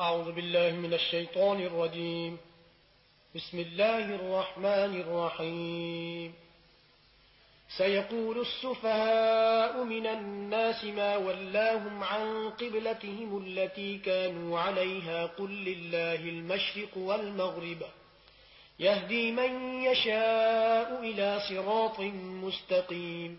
أعوذ بالله من الشيطان الرجيم. بسم الله الرحمن الرحيم. سيقول السفهاء من الناس ما ولاهم عن قبلتهم التي كانوا عليها قل لله المشرق والمغرب. يهدي من يشاء إلى صراط مستقيم.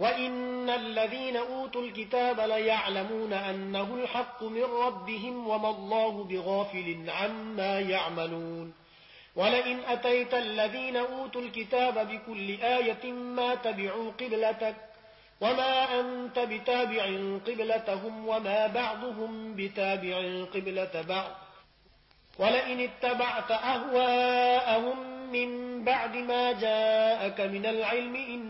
وَإِنَّ الَّذِينَ أُوتُوا الْكِتَابَ لَيَعْلَمُونَ أَنَّهُ الْحَقُّ مِنْ رَبِّهِمْ وَمَا اللَّهُ بِغَافِلٍ عَمَّا يَعْمَلُونَ وَلَئِنْ أَتَيْتَ الَّذِينَ أُوتُوا الْكِتَابَ بِكُلِّ آيَةٍ مَا تَبِعُوا قِبْلَتَكَ وَمَا أَنْتَ بِتَابِعٍ قِبْلَتَهُمْ وَمَا بَعْضُهُمْ بِتَابِعٍ قِبْلَةَ بَعْضٍ وَلَئِنِ اتَّبَعْتَ أَهْوَاءَهُمْ مِنْ بَعْدِ مَا جَاءَكَ مِنَ الْعِلْمِ إِنَّ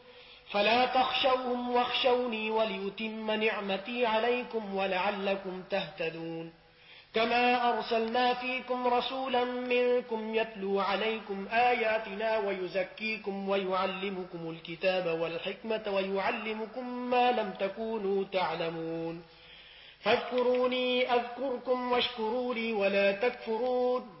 فلا تخشوهم واخشوني وليتم نعمتي عليكم ولعلكم تهتدون. كما أرسلنا فيكم رسولا منكم يتلو عليكم آياتنا ويزكيكم ويعلمكم الكتاب والحكمة ويعلمكم ما لم تكونوا تعلمون. فاذكروني أذكركم واشكروني ولا تكفرون.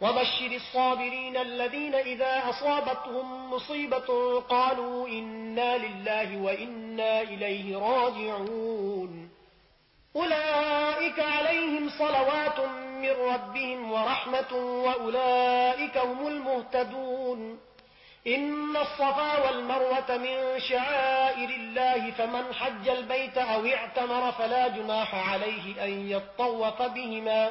وبشر الصابرين الذين إذا أصابتهم مصيبة قالوا إنا لله وإنا إليه راجعون. أولئك عليهم صلوات من ربهم ورحمة وأولئك هم المهتدون. إن الصفا والمروة من شعائر الله فمن حج البيت أو اعتمر فلا جناح عليه أن يطوف بهما.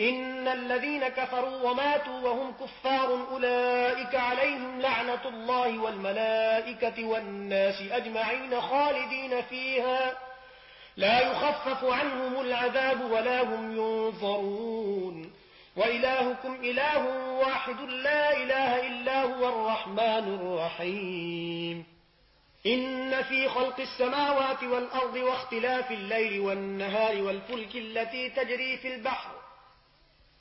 إن الذين كفروا وماتوا وهم كفار أولئك عليهم لعنة الله والملائكة والناس أجمعين خالدين فيها لا يخفف عنهم العذاب ولا هم ينظرون وإلهكم إله واحد لا إله إلا هو الرحمن الرحيم إن في خلق السماوات والأرض واختلاف الليل والنهار والفلك التي تجري في البحر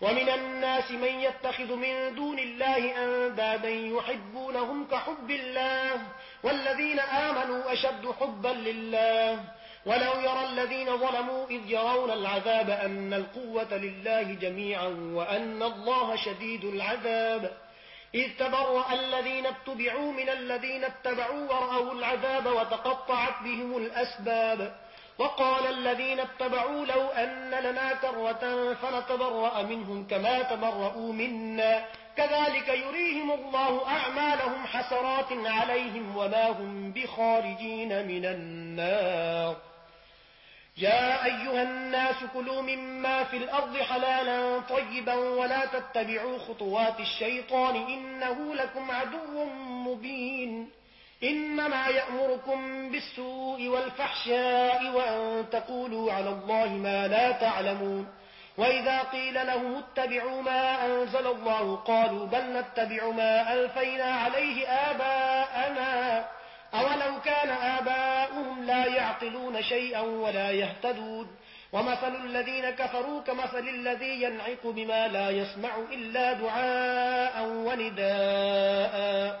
ومن الناس من يتخذ من دون الله أندادا يحبونهم كحب الله والذين آمنوا أشد حبا لله ولو يرى الذين ظلموا إذ يرون العذاب أن القوة لله جميعا وأن الله شديد العذاب إذ تبرأ الذين اتبعوا من الذين اتبعوا ورأوا العذاب وتقطعت بهم الأسباب وقال الذين اتبعوا لو أن لنا كرة فنتبرأ منهم كما تبرؤوا منا. كذلك يريهم الله أعمالهم حسرات عليهم وما هم بخارجين من النار. يا أيها الناس كلوا مما في الأرض حلالا طيبا ولا تتبعوا خطوات الشيطان إنه لكم عدو مبين. إنما يأمركم بالسوء والفحشاء وأن تقولوا على الله ما لا تعلمون وإذا قيل لهم اتبعوا ما أنزل الله قالوا بل نتبع ما ألفينا عليه آباءنا أولو كان آباؤهم لا يعقلون شيئا ولا يهتدون ومثل الذين كفروا كمثل الذي ينعق بما لا يسمع إلا دعاء ونداء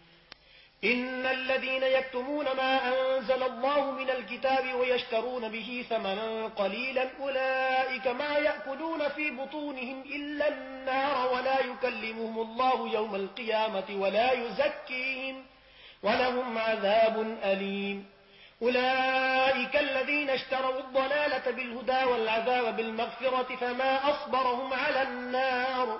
إن الذين يكتمون ما أنزل الله من الكتاب ويشترون به ثمنا قليلا أولئك ما يأكلون في بطونهم إلا النار ولا يكلمهم الله يوم القيامة ولا يزكيهم ولهم عذاب أليم. أولئك الذين اشتروا الضلالة بالهدى والعذاب بالمغفرة فما أصبرهم على النار.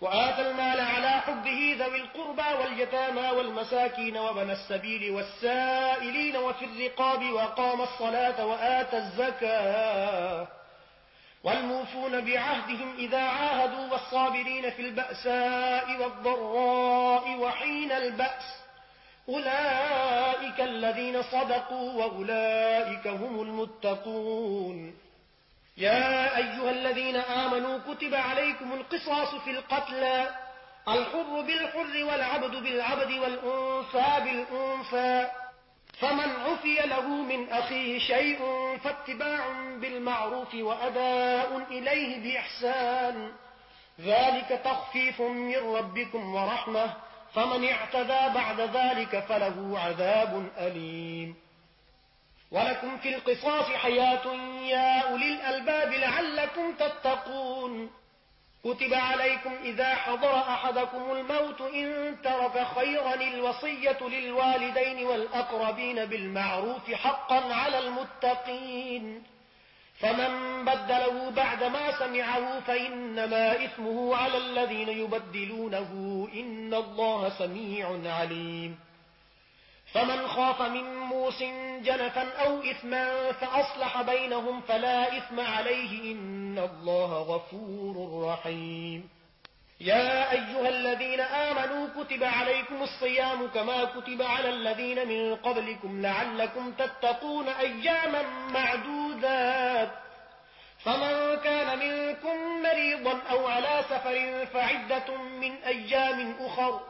وآتى المال على حبه ذوي القربى واليتامى والمساكين وبن السبيل والسائلين وفي الرقاب وقام الصلاة وآتى الزكاة والموفون بعهدهم إذا عاهدوا والصابرين في البأساء والضراء وحين البأس أولئك الذين صدقوا وأولئك هم المتقون يا أيها الذين آمنوا كتب عليكم القصاص في القتلى الحر بالحر والعبد بالعبد والأنفى بالأنفى فمن عفي له من أخيه شيء فاتباع بالمعروف وأداء إليه بإحسان ذلك تخفيف من ربكم ورحمة فمن اعتذى بعد ذلك فله عذاب أليم ولكم في القصاص حياة يا أولي الألباب لعلكم تتقون. كتب عليكم إذا حضر أحدكم الموت إن ترك خيرا الوصية للوالدين والأقربين بالمعروف حقا على المتقين. فمن بدله بعدما سمعه فإنما إثمه على الذين يبدلونه إن الله سميع عليم. فمن خاف من موس جنفا أو إثما فأصلح بينهم فلا إثم عليه إن الله غفور رحيم. يا أيها الذين آمنوا كتب عليكم الصيام كما كتب على الذين من قبلكم لعلكم تتقون أياما معدودات. فمن كان منكم مريضا أو على سفر فعدة من أيام أخر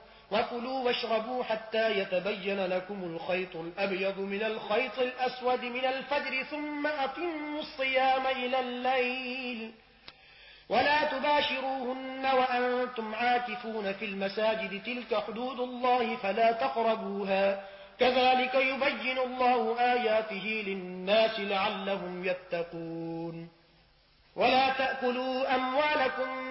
وكلوا واشربوا حتى يتبين لكم الخيط الأبيض من الخيط الأسود من الفجر ثم أَتِمُّوا الصيام إلى الليل ولا تباشروهن وأنتم عاكفون في المساجد تلك حدود الله فلا تقربوها كذلك يبين الله آياته للناس لعلهم يتقون ولا تأكلوا أموالكم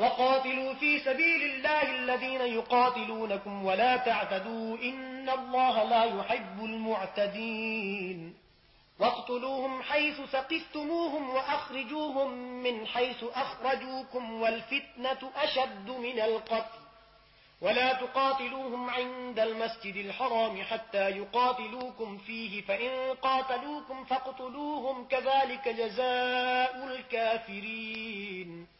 وقاتلوا في سبيل الله الذين يقاتلونكم ولا تعتدوا إن الله لا يحب المعتدين. واقتلوهم حيث سقفتموهم وأخرجوهم من حيث أخرجوكم والفتنة أشد من القتل. ولا تقاتلوهم عند المسجد الحرام حتى يقاتلوكم فيه فإن قاتلوكم فاقتلوهم كذلك جزاء الكافرين.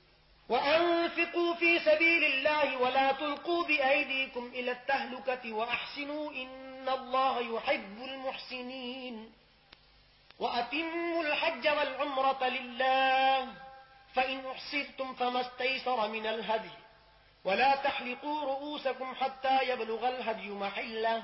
وأنفقوا في سبيل الله ولا تلقوا بأيديكم إلى التهلكة وأحسنوا إن الله يحب المحسنين وأتموا الحج والعمرة لله فإن أحسرتم فما استيسر من الهدي ولا تحلقوا رؤوسكم حتى يبلغ الهدي محله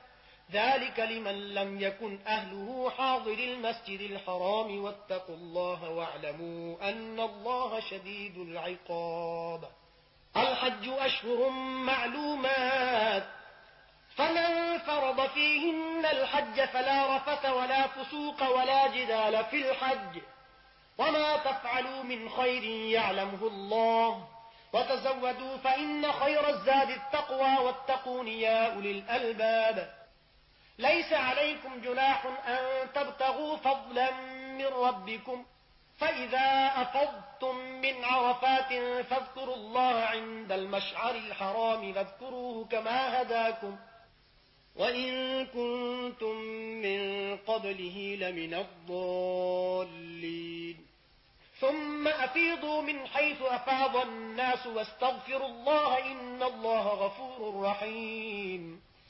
ذلك لمن لم يكن أهله حاضر المسجد الحرام واتقوا الله واعلموا أن الله شديد العقاب. الحج أشهر معلومات. فمن فرض فيهن الحج فلا رفت ولا فسوق ولا جدال في الحج. وما تفعلوا من خير يعلمه الله. وتزودوا فإن خير الزاد التقوى واتقون يا أولي الألباب. ليس عليكم جناح أن تبتغوا فضلا من ربكم. فإذا أفضتم من عرفات فاذكروا الله عند المشعر الحرام فاذكروه كما هداكم. وإن كنتم من قبله لمن الضالين. ثم أفيضوا من حيث أفاض الناس واستغفروا الله إن الله غفور رحيم.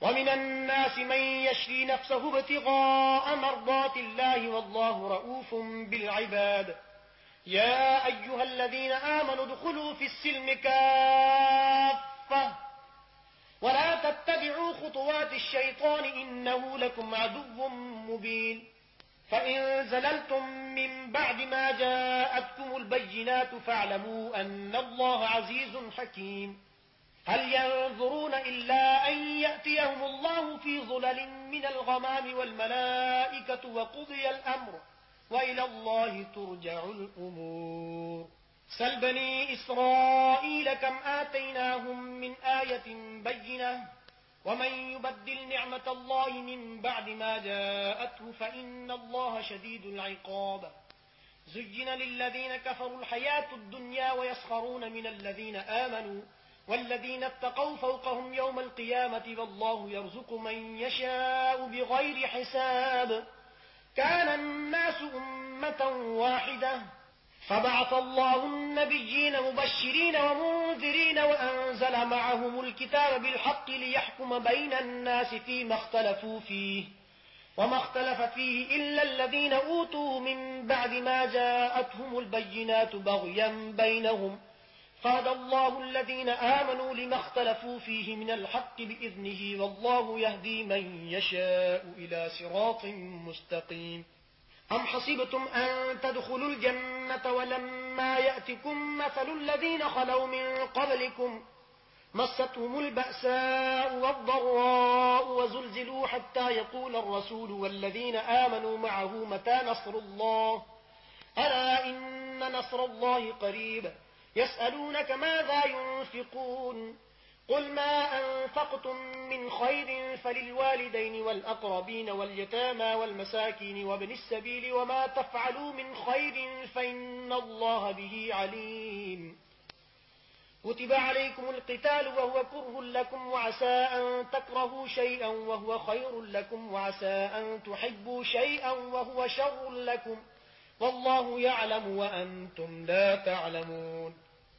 ومن الناس من يشري نفسه ابتغاء مرضات الله والله رؤوف بالعباد. يا أيها الذين آمنوا ادخلوا في السلم كافة ولا تتبعوا خطوات الشيطان إنه لكم عدو مبين. فإن زللتم من بعد ما جاءتكم البينات فاعلموا أن الله عزيز حكيم. هل ينظرون إلا أن يأتيهم الله في ظلل من الغمام والملائكة وقضي الأمر وإلى الله ترجع الأمور. سل بني إسرائيل كم آتيناهم من آية بينة ومن يبدل نعمة الله من بعد ما جاءته فإن الله شديد العقاب. زجن للذين كفروا الحياة الدنيا ويسخرون من الذين آمنوا والذين اتقوا فوقهم يوم القيامة والله يرزق من يشاء بغير حساب. كان الناس أمة واحدة. فبعث الله النبيين مبشرين ومنذرين وأنزل معهم الكتاب بالحق ليحكم بين الناس فيما اختلفوا فيه وما اختلف فيه إلا الذين أوتوا من بعد ما جاءتهم البينات بغيا بينهم وفاد الله الذين آمنوا لما اختلفوا فيه من الحق بإذنه والله يهدي من يشاء إلى سراط مستقيم. أم حصبتم أن تدخلوا الجنة ولما يأتكم مثل الذين خلوا من قبلكم؟ مستهم البأساء والضراء وزلزلوا حتى يقول الرسول والذين آمنوا معه متى نصر الله؟ ألا إن نصر الله قريباً يسألونك ماذا ينفقون؟ قل ما أنفقتم من خير فللوالدين والأقربين واليتامى والمساكين وابن السبيل وما تفعلوا من خير فإن الله به عليم. كتب عليكم القتال وهو كره لكم وعسى أن تكرهوا شيئا وهو خير لكم وعسى أن تحبوا شيئا وهو شر لكم. والله يعلم وأنتم لا تعلمون.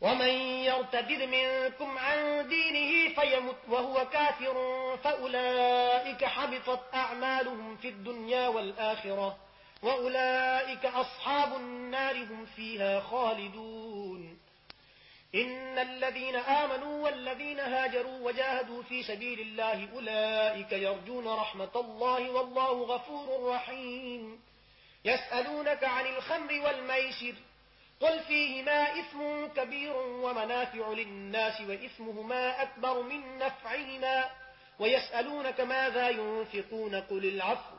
ومن يرتد منكم عن دينه فيمت وهو كافر فأولئك حبطت أعمالهم في الدنيا والآخرة وأولئك أصحاب النار هم فيها خالدون. إن الذين آمنوا والذين هاجروا وجاهدوا في سبيل الله أولئك يرجون رحمة الله والله غفور رحيم. يسألونك عن الخمر والميسر قل فيهما اسم كبير ومنافع للناس وإسمهما أكبر من نفعهما ويسألونك ماذا ينفقون قل العفو.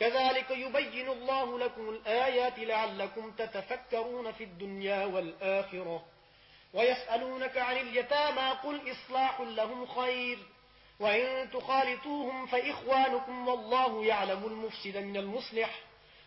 كذلك يبين الله لكم الآيات لعلكم تتفكرون في الدنيا والآخرة. ويسألونك عن اليتامى قل إصلاح لهم خير. وإن تخالطوهم فإخوانكم والله يعلم المفسد من المصلح.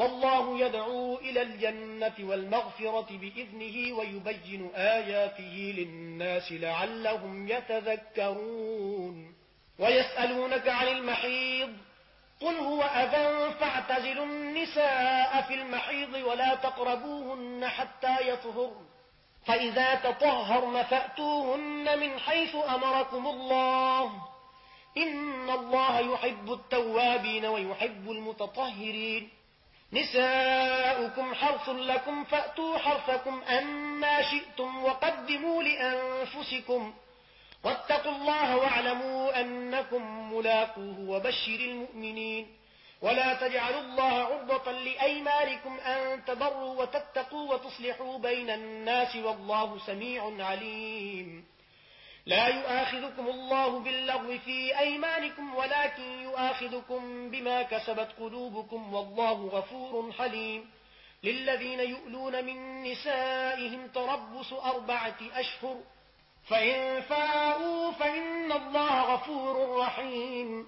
والله يدعو إلى الجنة والمغفرة بإذنه ويبين آياته للناس لعلهم يتذكرون. ويسألونك عن المحيض. قل هو أذى فاعتزلوا النساء في المحيض ولا تقربوهن حتى يطهر فإذا تطهرن فأتوهن من حيث أمركم الله. إن الله يحب التوابين ويحب المتطهرين. نساؤكم حرث لكم فأتوا حرثكم أما شئتم وقدموا لأنفسكم واتقوا الله واعلموا أنكم ملاقوه وبشر المؤمنين ولا تجعلوا الله عرضة لأيمانكم أن تبروا وتتقوا وتصلحوا بين الناس والله سميع عليم لا يؤاخذكم الله باللغو في أيمانكم ولكن يؤاخذكم بما كسبت قلوبكم والله غفور حليم للذين يؤلون من نسائهم تربص أربعة أشهر فإن فاءوا فإن الله غفور رحيم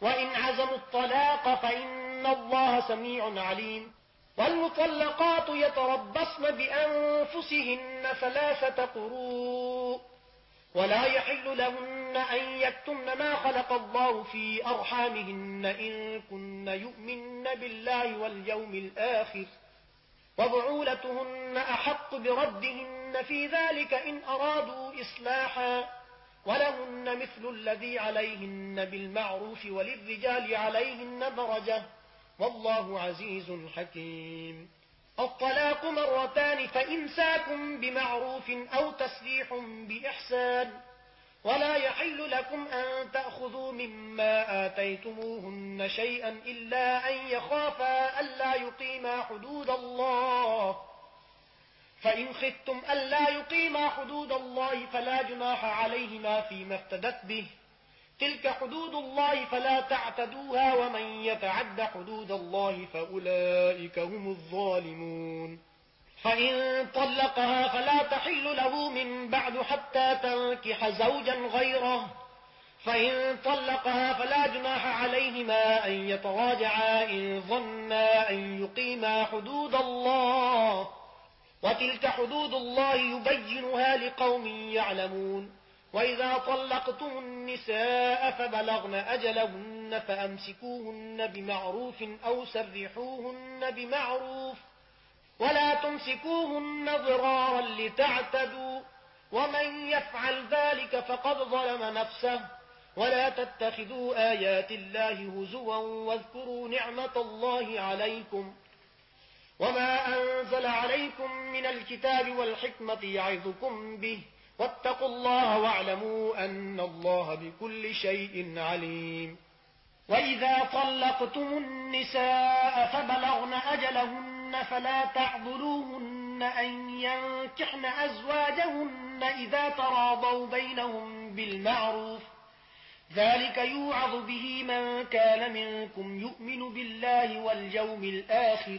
وإن عزموا الطلاق فإن الله سميع عليم والمطلقات يتربصن بأنفسهن ثلاثة قروء ولا يحل لهن أن يكتمن ما خلق الله في أرحامهن إن كن يؤمن بالله واليوم الآخر وضعولتهن أحق بردهن في ذلك إن أرادوا إصلاحا ولهن مثل الذي عليهن بالمعروف وللرجال عليهن درجة والله عزيز حكيم الطلاق مرتان فإمساكم بمعروف أو تسليح بإحسان ولا يحل لكم أن تأخذوا مما آتيتموهن شيئا إلا أن يخافا ألا يقيما حدود الله فإن خفتم ألا يقيما حدود الله فلا جناح عليهما فيما افتدت به تلك حدود الله فلا تعتدوها ومن يتعد حدود الله فأولئك هم الظالمون. فإن طلقها فلا تحل له من بعد حتى تنكح زوجا غيره. فإن طلقها فلا جناح عليهما أن يتراجعا إن ظنا أن يقيما حدود الله. وتلك حدود الله يبينها لقوم يعلمون. وَإِذَا طَلَّقْتُمُ النِّسَاءَ فَبَلَغْنَ أَجَلَهُنَّ فَأَمْسِكُوهُنَّ بِمَعْرُوفٍ أَوْ سَرِّحُوهُنَّ بِمَعْرُوفٍ وَلَا تُمْسِكُوهُنَّ ضِرَارًا لِتَعْتَدُوا وَمَن يَفْعَلْ ذَلِكَ فَقَدْ ظَلَمَ نَفْسَهُ وَلَا تَتَّخِذُوا آيَاتِ اللَّهِ هُزُوًا وَاذْكُرُوا نِعْمَةَ اللَّهِ عَلَيْكُمْ وَمَا أَنزَلَ عَلَيْكُمْ مِنَ الْكِتَابِ وَالْحِكْمَةِ يَعِظُكُم بِهِ واتقوا الله واعلموا أن الله بكل شيء عليم. وإذا طلقتم النساء فبلغن أجلهن فلا تعضلوهن أن ينكحن أزواجهن إذا تراضوا بينهم بالمعروف. ذلك يوعظ به من كان منكم يؤمن بالله واليوم الآخر.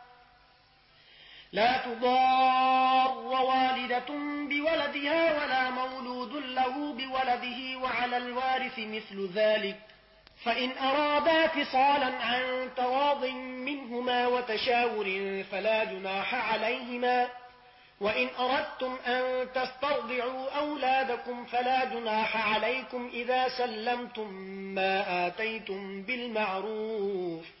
لا تضار والدة بولدها ولا مولود له بولده وعلى الوارث مثل ذلك. فإن أرادا فصالا عن تواض منهما وتشاور فلا جناح عليهما. وإن أردتم أن تسترضعوا أولادكم فلا جناح عليكم إذا سلمتم ما آتيتم بالمعروف.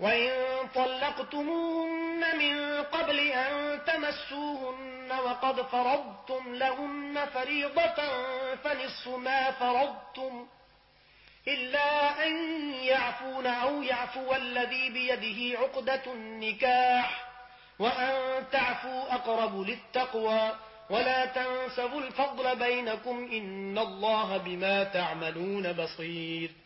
وَإِن طَلَّقْتُمُوهُنَّ مِن قَبْلِ أَن تَمَسُّوهُنَّ وَقَدْ فَرَضْتُمْ لَهُنَّ فَرِيضَةً فَنِصْفُ مَا فَرَضْتُمْ إِلَّا أَن يَعْفُونَ أَوْ يَعْفُوَ الَّذِي بِيَدِهِ عُقْدَةُ النِّكَاحِ وَأَن تَعْفُوا أَقْرَبُ لِلتَّقْوَى وَلَا تَنْسَوُا الْفَضْلَ بَيْنَكُمْ إِنَّ اللَّهَ بِمَا تَعْمَلُونَ بَصِيرٌ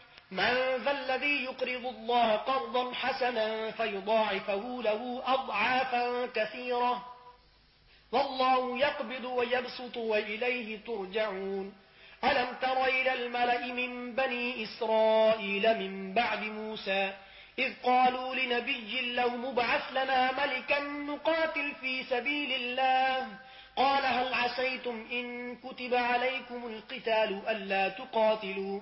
من ذا الذي يقرض الله قرضا حسنا فيضاعفه له أضعافا كثيرة. والله يقبض ويبسط وإليه ترجعون. ألم تر إلى الملأ من بني إسرائيل من بعد موسى إذ قالوا لنبي له مبعث لنا ملكا نقاتل في سبيل الله. قال هل عسيتم إن كتب عليكم القتال ألا تقاتلوا؟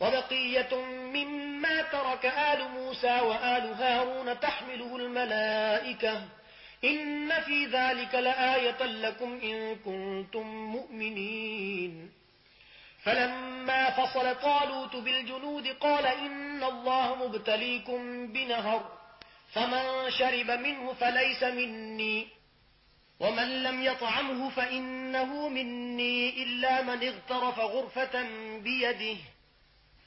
وبقية مما ترك آل موسى وآل هارون تحمله الملائكة. إن في ذلك لآية لكم إن كنتم مؤمنين. فلما فصل طالوت بالجنود قال إن الله مبتليكم بنهر فمن شرب منه فليس مني. ومن لم يطعمه فإنه مني إلا من اغترف غرفة بيده.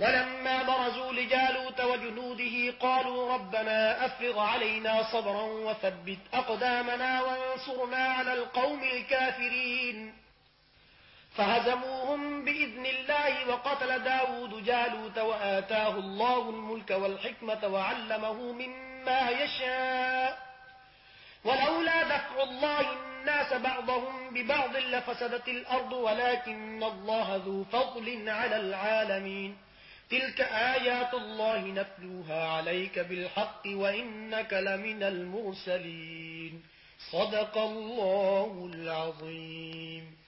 ولما برزوا لجالوت وجنوده قالوا ربنا أفرغ علينا صبرا وثبت أقدامنا وانصرنا على القوم الكافرين. فهزموهم بإذن الله وقتل داود جالوت وآتاه الله الملك والحكمة وعلمه مما يشاء. ولولا دفع الله الناس بعضهم ببعض لفسدت الأرض ولكن الله ذو فضل على العالمين. تلك آيات الله نتلوها عليك بالحق وإنك لمن المرسلين. صدق الله العظيم.